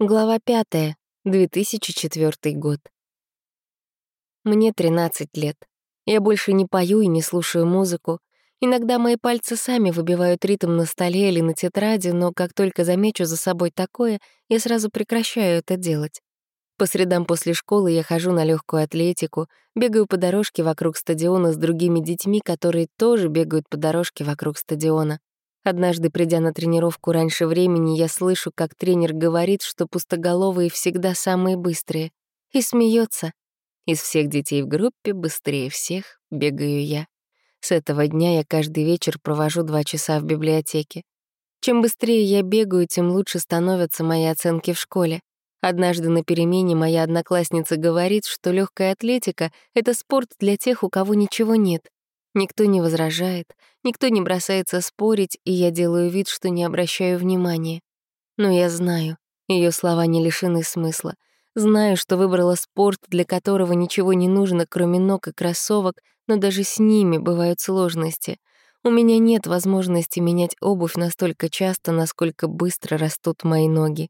Глава 5. 2004 год. Мне 13 лет. Я больше не пою и не слушаю музыку. Иногда мои пальцы сами выбивают ритм на столе или на тетради, но как только замечу за собой такое, я сразу прекращаю это делать. По средам после школы я хожу на легкую атлетику, бегаю по дорожке вокруг стадиона с другими детьми, которые тоже бегают по дорожке вокруг стадиона. Однажды, придя на тренировку раньше времени, я слышу, как тренер говорит, что пустоголовые всегда самые быстрые. И смеется. Из всех детей в группе быстрее всех бегаю я. С этого дня я каждый вечер провожу два часа в библиотеке. Чем быстрее я бегаю, тем лучше становятся мои оценки в школе. Однажды на перемене моя одноклассница говорит, что легкая атлетика — это спорт для тех, у кого ничего нет. Никто не возражает, никто не бросается спорить, и я делаю вид, что не обращаю внимания. Но я знаю, ее слова не лишены смысла. Знаю, что выбрала спорт, для которого ничего не нужно, кроме ног и кроссовок, но даже с ними бывают сложности. У меня нет возможности менять обувь настолько часто, насколько быстро растут мои ноги.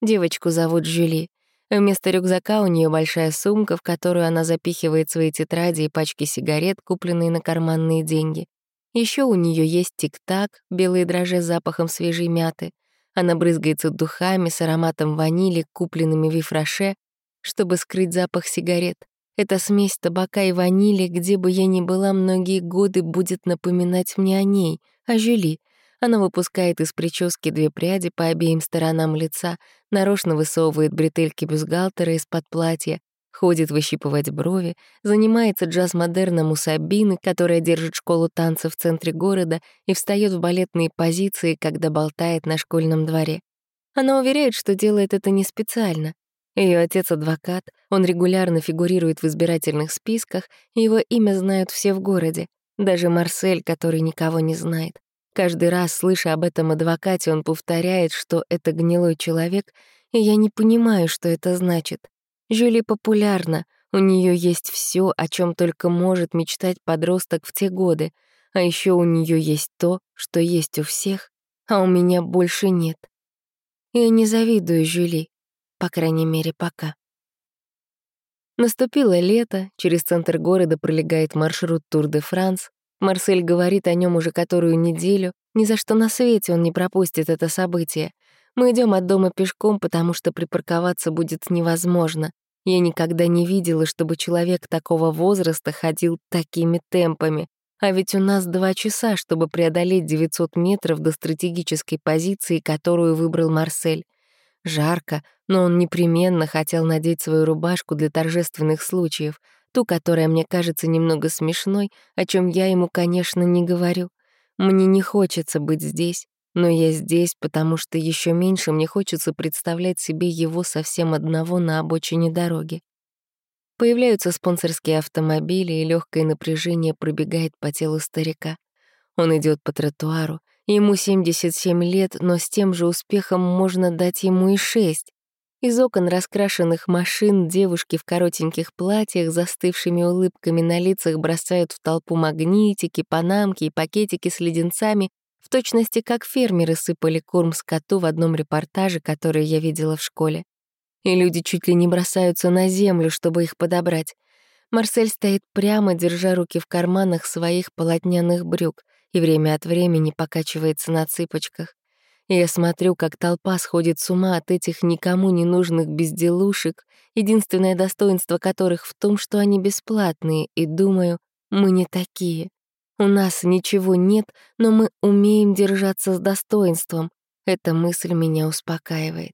Девочку зовут Жюли. Вместо рюкзака у нее большая сумка, в которую она запихивает свои тетради и пачки сигарет, купленные на карманные деньги. Еще у нее есть тик-так, белые дрожжи с запахом свежей мяты. Она брызгается духами с ароматом ванили, купленными в Вифраше, чтобы скрыть запах сигарет. Эта смесь табака и ванили, где бы я ни была многие годы, будет напоминать мне о ней, о Жюли, она выпускает из прически две пряди по обеим сторонам лица, нарочно высовывает бретельки бюстгальтера из-под платья, ходит выщипывать брови, занимается джаз-модерном у Сабины, которая держит школу танцев в центре города и встает в балетные позиции, когда болтает на школьном дворе. Она уверяет, что делает это не специально. Ее отец — адвокат, он регулярно фигурирует в избирательных списках, его имя знают все в городе, даже Марсель, который никого не знает. Каждый раз, слыша об этом адвокате, он повторяет, что это гнилой человек, и я не понимаю, что это значит. Жюли популярна, у нее есть все, о чем только может мечтать подросток в те годы, а еще у нее есть то, что есть у всех, а у меня больше нет. Я не завидую Жюли, по крайней мере, пока. Наступило лето, через центр города пролегает маршрут Тур-де-Франс, Марсель говорит о нем уже которую неделю. Ни за что на свете он не пропустит это событие. Мы идем от дома пешком, потому что припарковаться будет невозможно. Я никогда не видела, чтобы человек такого возраста ходил такими темпами. А ведь у нас два часа, чтобы преодолеть 900 метров до стратегической позиции, которую выбрал Марсель. Жарко, но он непременно хотел надеть свою рубашку для торжественных случаев — ту, которая мне кажется немного смешной, о чем я ему, конечно, не говорю. Мне не хочется быть здесь, но я здесь, потому что еще меньше мне хочется представлять себе его совсем одного на обочине дороги. Появляются спонсорские автомобили, и легкое напряжение пробегает по телу старика. Он идет по тротуару, ему 77 лет, но с тем же успехом можно дать ему и 6. Из окон раскрашенных машин девушки в коротеньких платьях, застывшими улыбками на лицах, бросают в толпу магнитики, панамки и пакетики с леденцами, в точности как фермеры сыпали корм скоту в одном репортаже, который я видела в школе. И люди чуть ли не бросаются на землю, чтобы их подобрать. Марсель стоит прямо, держа руки в карманах своих полотняных брюк, и время от времени покачивается на цыпочках. Я смотрю, как толпа сходит с ума от этих никому не нужных безделушек, единственное достоинство которых в том, что они бесплатные, и думаю, мы не такие. У нас ничего нет, но мы умеем держаться с достоинством. Эта мысль меня успокаивает.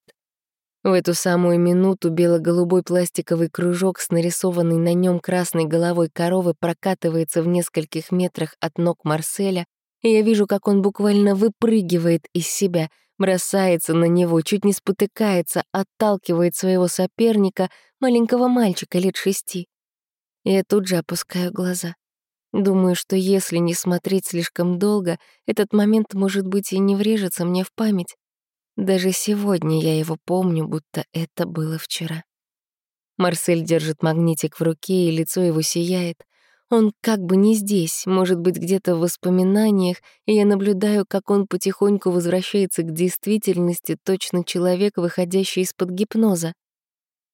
В эту самую минуту бело-голубой пластиковый кружок с нарисованной на нем красной головой коровы прокатывается в нескольких метрах от ног Марселя, и я вижу, как он буквально выпрыгивает из себя, бросается на него, чуть не спотыкается, отталкивает своего соперника, маленького мальчика лет шести. Я тут же опускаю глаза. Думаю, что если не смотреть слишком долго, этот момент, может быть, и не врежется мне в память. Даже сегодня я его помню, будто это было вчера. Марсель держит магнитик в руке, и лицо его сияет. Он как бы не здесь, может быть, где-то в воспоминаниях, и я наблюдаю, как он потихоньку возвращается к действительности, точно человек, выходящий из-под гипноза.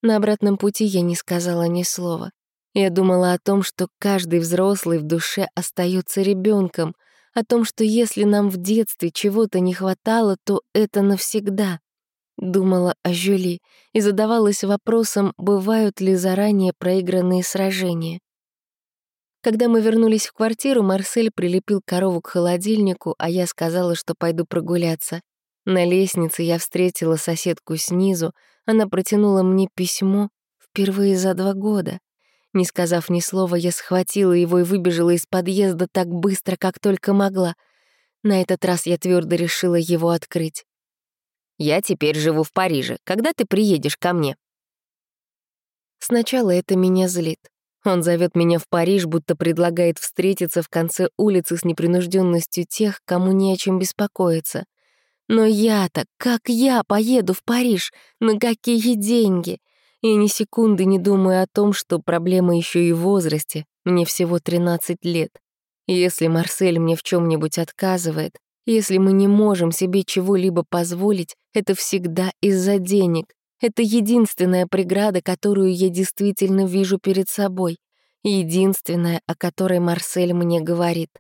На обратном пути я не сказала ни слова. Я думала о том, что каждый взрослый в душе остается ребенком, о том, что если нам в детстве чего-то не хватало, то это навсегда. Думала о Жюли и задавалась вопросом, бывают ли заранее проигранные сражения. Когда мы вернулись в квартиру, Марсель прилепил корову к холодильнику, а я сказала, что пойду прогуляться. На лестнице я встретила соседку снизу, она протянула мне письмо впервые за два года. Не сказав ни слова, я схватила его и выбежала из подъезда так быстро, как только могла. На этот раз я твердо решила его открыть. Я теперь живу в Париже. Когда ты приедешь ко мне?» Сначала это меня злит. Он зовет меня в Париж, будто предлагает встретиться в конце улицы с непринужденностью тех, кому не о чем беспокоиться. Но я-то, как я поеду в Париж? На какие деньги? И ни секунды не думаю о том, что проблема еще и в возрасте. Мне всего 13 лет. Если Марсель мне в чем нибудь отказывает, если мы не можем себе чего-либо позволить, это всегда из-за денег. Это единственная преграда, которую я действительно вижу перед собой. Единственная, о которой Марсель мне говорит.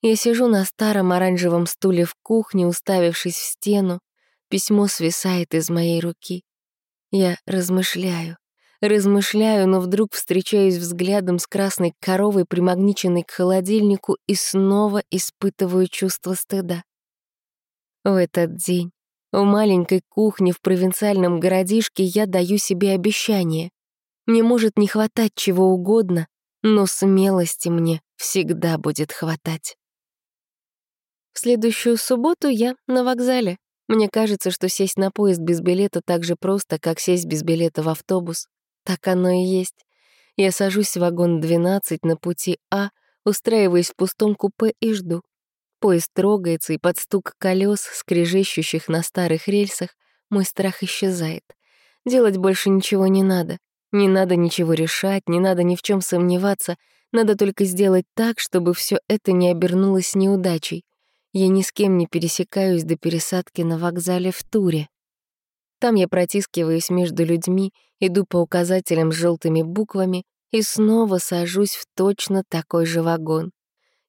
Я сижу на старом оранжевом стуле в кухне, уставившись в стену. Письмо свисает из моей руки. Я размышляю. Размышляю, но вдруг встречаюсь взглядом с красной коровой, примагниченной к холодильнику, и снова испытываю чувство стыда. В этот день в маленькой кухне в провинциальном городишке я даю себе обещание. Мне может не хватать чего угодно, но смелости мне всегда будет хватать. В следующую субботу я на вокзале. Мне кажется, что сесть на поезд без билета так же просто, как сесть без билета в автобус. Так оно и есть. Я сажусь в вагон 12 на пути А, устраиваясь в пустом купе и жду. Поезд трогается, и под стук колес, скрежещущих на старых рельсах, мой страх исчезает. Делать больше ничего не надо. Не надо ничего решать, не надо ни в чем сомневаться. Надо только сделать так, чтобы все это не обернулось неудачей. Я ни с кем не пересекаюсь до пересадки на вокзале в Туре. Там я протискиваюсь между людьми, иду по указателям с желтыми буквами и снова сажусь в точно такой же вагон.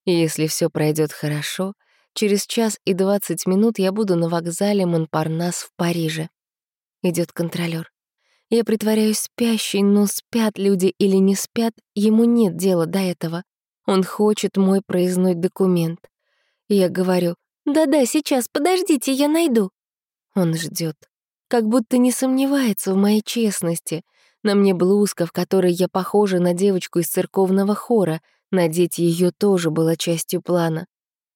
И если все пройдет хорошо, через час и двадцать минут я буду на вокзале Монпарнас в Париже. Идет контролер. Я притворяюсь спящей, но спят люди или не спят, ему нет дела до этого. Он хочет мой проездной документ. Я говорю, «Да-да, сейчас, подождите, я найду». Он ждет как будто не сомневается в моей честности. На мне блузка, в которой я похожа на девочку из церковного хора. Надеть ее тоже было частью плана.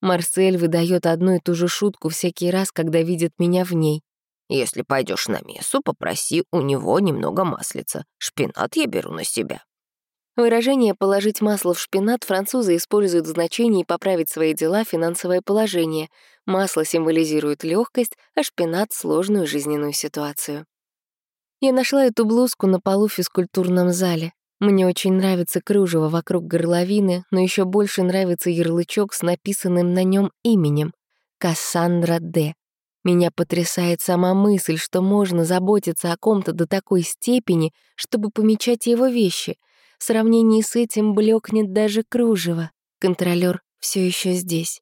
Марсель выдает одну и ту же шутку всякий раз, когда видит меня в ней. «Если пойдешь на мессу, попроси у него немного маслица. Шпинат я беру на себя». Выражение «положить масло в шпинат» французы используют в значении «поправить свои дела, финансовое положение». Масло символизирует легкость, а шпинат — сложную жизненную ситуацию. Я нашла эту блузку на полу в физкультурном зале. Мне очень нравится кружево вокруг горловины, но еще больше нравится ярлычок с написанным на нем именем — Кассандра Д. Меня потрясает сама мысль, что можно заботиться о ком-то до такой степени, чтобы помечать его вещи — в сравнении с этим блекнет даже кружево. Контролер все еще здесь.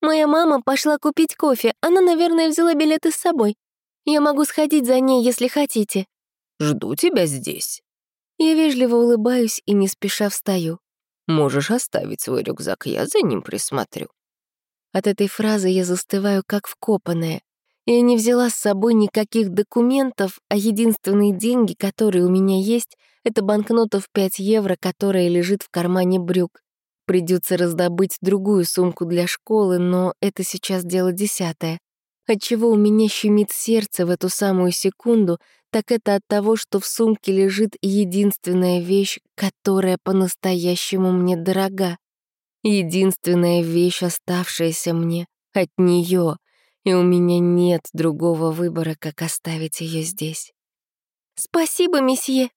Моя мама пошла купить кофе. Она, наверное, взяла билеты с собой. Я могу сходить за ней, если хотите. Жду тебя здесь. Я вежливо улыбаюсь и не спеша встаю. Можешь оставить свой рюкзак, я за ним присмотрю. От этой фразы я застываю как вкопанная. Я не взяла с собой никаких документов, а единственные деньги, которые у меня есть, это банкнота в 5 евро, которая лежит в кармане брюк. Придется раздобыть другую сумку для школы, но это сейчас дело десятое. Отчего у меня щемит сердце в эту самую секунду, так это от того, что в сумке лежит единственная вещь, которая по-настоящему мне дорога. Единственная вещь, оставшаяся мне от нее и у меня нет другого выбора, как оставить ее здесь. «Спасибо, месье!»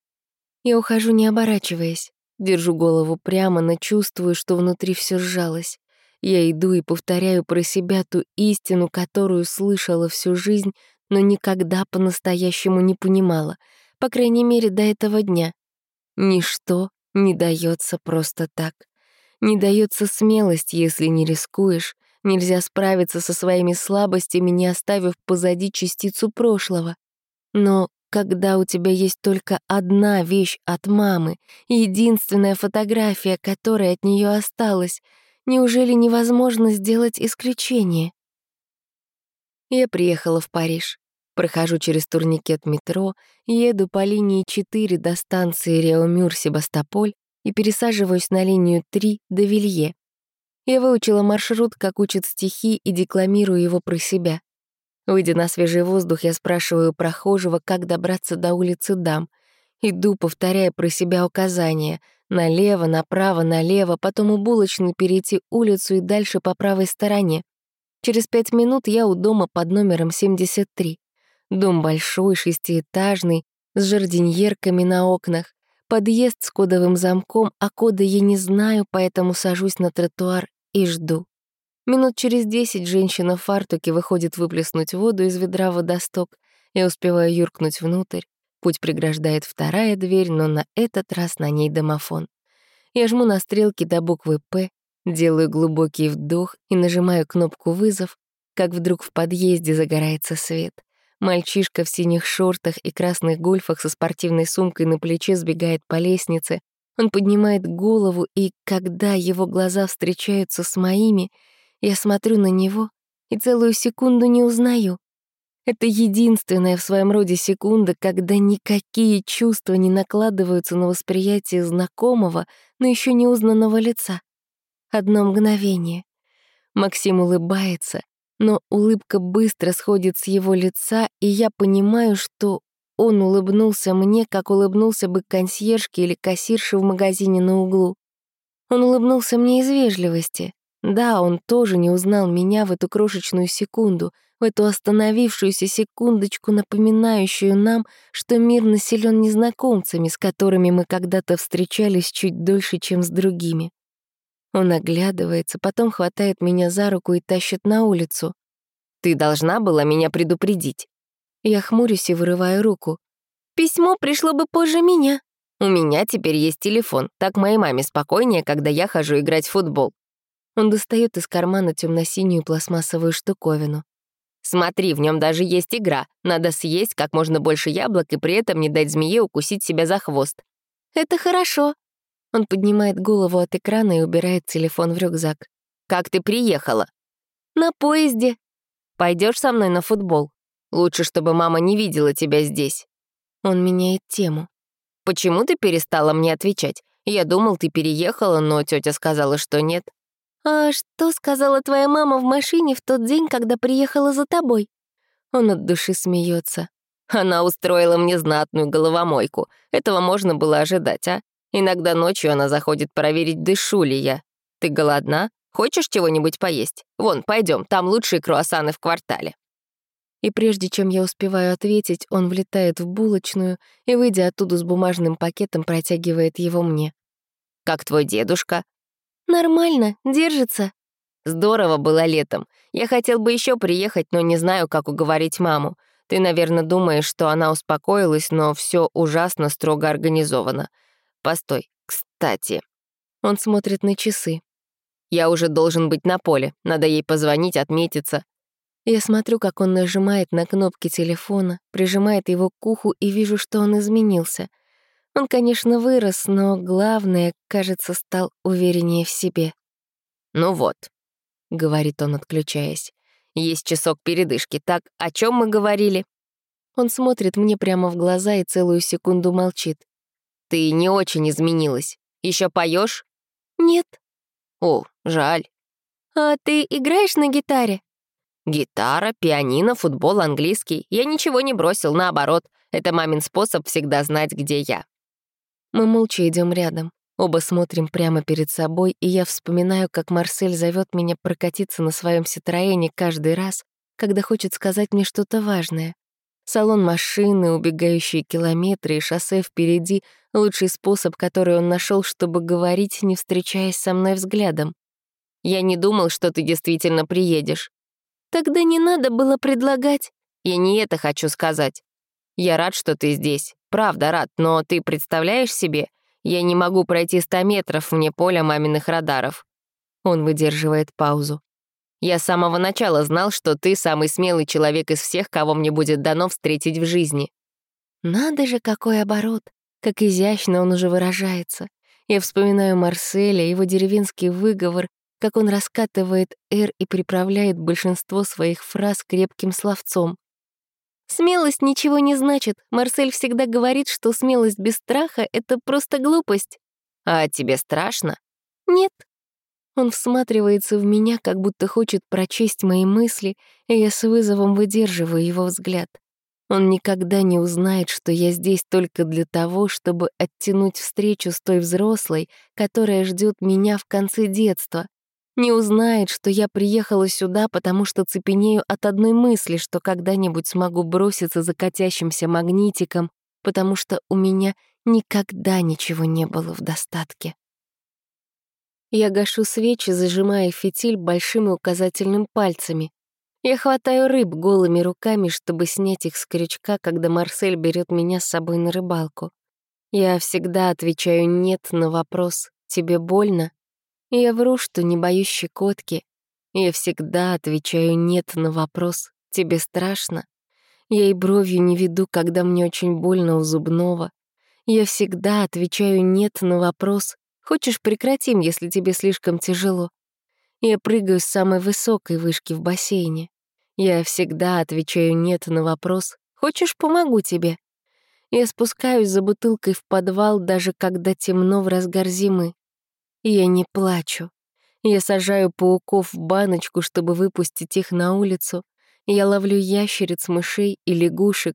Я ухожу, не оборачиваясь. Держу голову прямо, но чувствую, что внутри все сжалось. Я иду и повторяю про себя ту истину, которую слышала всю жизнь, но никогда по-настоящему не понимала, по крайней мере, до этого дня. Ничто не дается просто так. Не дается смелость, если не рискуешь. Нельзя справиться со своими слабостями, не оставив позади частицу прошлого. Но когда у тебя есть только одна вещь от мамы, единственная фотография, которая от нее осталась, неужели невозможно сделать исключение? Я приехала в Париж. Прохожу через турникет метро, еду по линии 4 до станции Реомюр-Себастополь и пересаживаюсь на линию 3 до Вилье. Я выучила маршрут, как учат стихи, и декламирую его про себя. Выйдя на свежий воздух, я спрашиваю прохожего, как добраться до улицы Дам. Иду, повторяя про себя указания. Налево, направо, налево, потом у булочной перейти улицу и дальше по правой стороне. Через пять минут я у дома под номером 73. Дом большой, шестиэтажный, с жардиньерками на окнах. Подъезд с кодовым замком, а кода я не знаю, поэтому сажусь на тротуар и жду. Минут через десять женщина в фартуке выходит выплеснуть воду из ведра водосток. Я успеваю юркнуть внутрь. Путь преграждает вторая дверь, но на этот раз на ней домофон. Я жму на стрелки до буквы «П», делаю глубокий вдох и нажимаю кнопку «Вызов», как вдруг в подъезде загорается свет. Мальчишка в синих шортах и красных гольфах со спортивной сумкой на плече сбегает по лестнице. Он поднимает голову, и когда его глаза встречаются с моими — я смотрю на него и целую секунду не узнаю. Это единственная в своем роде секунда, когда никакие чувства не накладываются на восприятие знакомого, но еще не узнанного лица. Одно мгновение. Максим улыбается, но улыбка быстро сходит с его лица, и я понимаю, что он улыбнулся мне, как улыбнулся бы консьержке или кассирше в магазине на углу. Он улыбнулся мне из вежливости, да, он тоже не узнал меня в эту крошечную секунду, в эту остановившуюся секундочку, напоминающую нам, что мир населен незнакомцами, с которыми мы когда-то встречались чуть дольше, чем с другими. Он оглядывается, потом хватает меня за руку и тащит на улицу. «Ты должна была меня предупредить». Я хмурюсь и вырываю руку. «Письмо пришло бы позже меня». «У меня теперь есть телефон, так моей маме спокойнее, когда я хожу играть в футбол. Он достает из кармана темно-синюю пластмассовую штуковину. «Смотри, в нем даже есть игра. Надо съесть как можно больше яблок и при этом не дать змее укусить себя за хвост». «Это хорошо». Он поднимает голову от экрана и убирает телефон в рюкзак. «Как ты приехала?» «На поезде». Пойдешь со мной на футбол? Лучше, чтобы мама не видела тебя здесь». Он меняет тему. «Почему ты перестала мне отвечать? Я думал, ты переехала, но тетя сказала, что нет». «А что сказала твоя мама в машине в тот день, когда приехала за тобой?» Он от души смеется. Она устроила мне знатную головомойку. Этого можно было ожидать, а? Иногда ночью она заходит проверить, дышу ли я. Ты голодна? Хочешь чего-нибудь поесть? Вон, пойдем, там лучшие круассаны в квартале. И прежде чем я успеваю ответить, он влетает в булочную и, выйдя оттуда с бумажным пакетом, протягивает его мне. «Как твой дедушка?» «Нормально, держится». «Здорово было летом. Я хотел бы еще приехать, но не знаю, как уговорить маму. Ты, наверное, думаешь, что она успокоилась, но все ужасно строго организовано. Постой, кстати». Он смотрит на часы. «Я уже должен быть на поле. Надо ей позвонить, отметиться». Я смотрю, как он нажимает на кнопки телефона, прижимает его к уху и вижу, что он изменился. Он, конечно, вырос, но главное, кажется, стал увереннее в себе. «Ну вот», — говорит он, отключаясь, — «есть часок передышки. Так, о чем мы говорили?» Он смотрит мне прямо в глаза и целую секунду молчит. «Ты не очень изменилась. Еще поешь? «Нет». «О, жаль». «А ты играешь на гитаре?» «Гитара, пианино, футбол, английский. Я ничего не бросил, наоборот. Это мамин способ всегда знать, где я. Мы молча идем рядом. Оба смотрим прямо перед собой, и я вспоминаю, как Марсель зовет меня прокатиться на своем Ситроене каждый раз, когда хочет сказать мне что-то важное. Салон машины, убегающие километры и шоссе впереди — лучший способ, который он нашел, чтобы говорить, не встречаясь со мной взглядом. «Я не думал, что ты действительно приедешь». «Тогда не надо было предлагать». «Я не это хочу сказать. Я рад, что ты здесь. Правда рад, но ты представляешь себе, я не могу пройти ста метров вне поля маминых радаров». Он выдерживает паузу. Я с самого начала знал, что ты самый смелый человек из всех, кого мне будет дано встретить в жизни». Надо же, какой оборот, как изящно он уже выражается. Я вспоминаю Марселя, его деревенский выговор, как он раскатывает «р» и приправляет большинство своих фраз крепким словцом. «Смелость ничего не значит. Марсель всегда говорит, что смелость без страха — это просто глупость». «А тебе страшно?» «Нет», он всматривается в меня, как будто хочет прочесть мои мысли, и я с вызовом выдерживаю его взгляд. Он никогда не узнает, что я здесь только для того, чтобы оттянуть встречу с той взрослой, которая ждет меня в конце детства. Не узнает, что я приехала сюда, потому что цепенею от одной мысли, что когда-нибудь смогу броситься за катящимся магнитиком, потому что у меня никогда ничего не было в достатке. Я гашу свечи, зажимая фитиль большим и указательным пальцами. Я хватаю рыб голыми руками, чтобы снять их с крючка, когда Марсель берет меня с собой на рыбалку. Я всегда отвечаю «нет» на вопрос «тебе больно?» Я вру, что не боюсь щекотки. Я всегда отвечаю «нет» на вопрос «тебе страшно?» Я и бровью не веду, когда мне очень больно у зубного. Я всегда отвечаю «нет» на вопрос Хочешь, прекратим, если тебе слишком тяжело? Я прыгаю с самой высокой вышки в бассейне. Я всегда отвечаю «нет» на вопрос «Хочешь, помогу тебе?» Я спускаюсь за бутылкой в подвал, даже когда темно в разгар зимы. Я не плачу. Я сажаю пауков в баночку, чтобы выпустить их на улицу. Я ловлю ящериц, мышей и лягушек.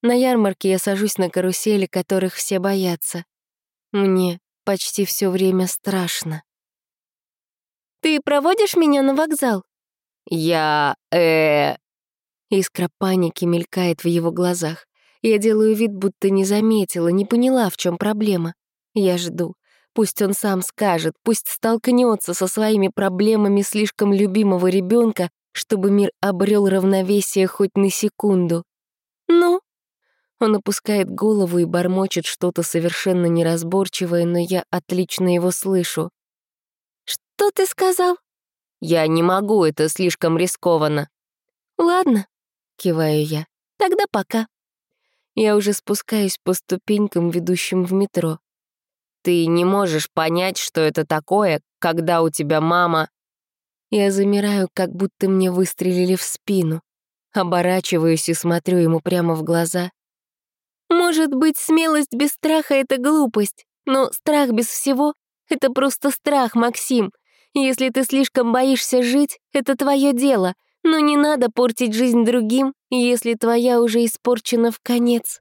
На ярмарке я сажусь на карусели, которых все боятся. Мне почти все время страшно. «Ты проводишь меня на вокзал?» «Я... э...» Искра паники мелькает в его глазах. Я делаю вид, будто не заметила, не поняла, в чем проблема. Я жду. Пусть он сам скажет, пусть столкнется со своими проблемами слишком любимого ребенка, чтобы мир обрел равновесие хоть на секунду. «Ну?» Он опускает голову и бормочет что-то совершенно неразборчивое, но я отлично его слышу. «Что ты сказал?» «Я не могу, это слишком рискованно». «Ладно», — киваю я, — «тогда пока». Я уже спускаюсь по ступенькам, ведущим в метро. «Ты не можешь понять, что это такое, когда у тебя мама...» Я замираю, как будто мне выстрелили в спину. Оборачиваюсь и смотрю ему прямо в глаза. Может быть, смелость без страха — это глупость, но страх без всего — это просто страх, Максим. Если ты слишком боишься жить, это твое дело, но не надо портить жизнь другим, если твоя уже испорчена в конец.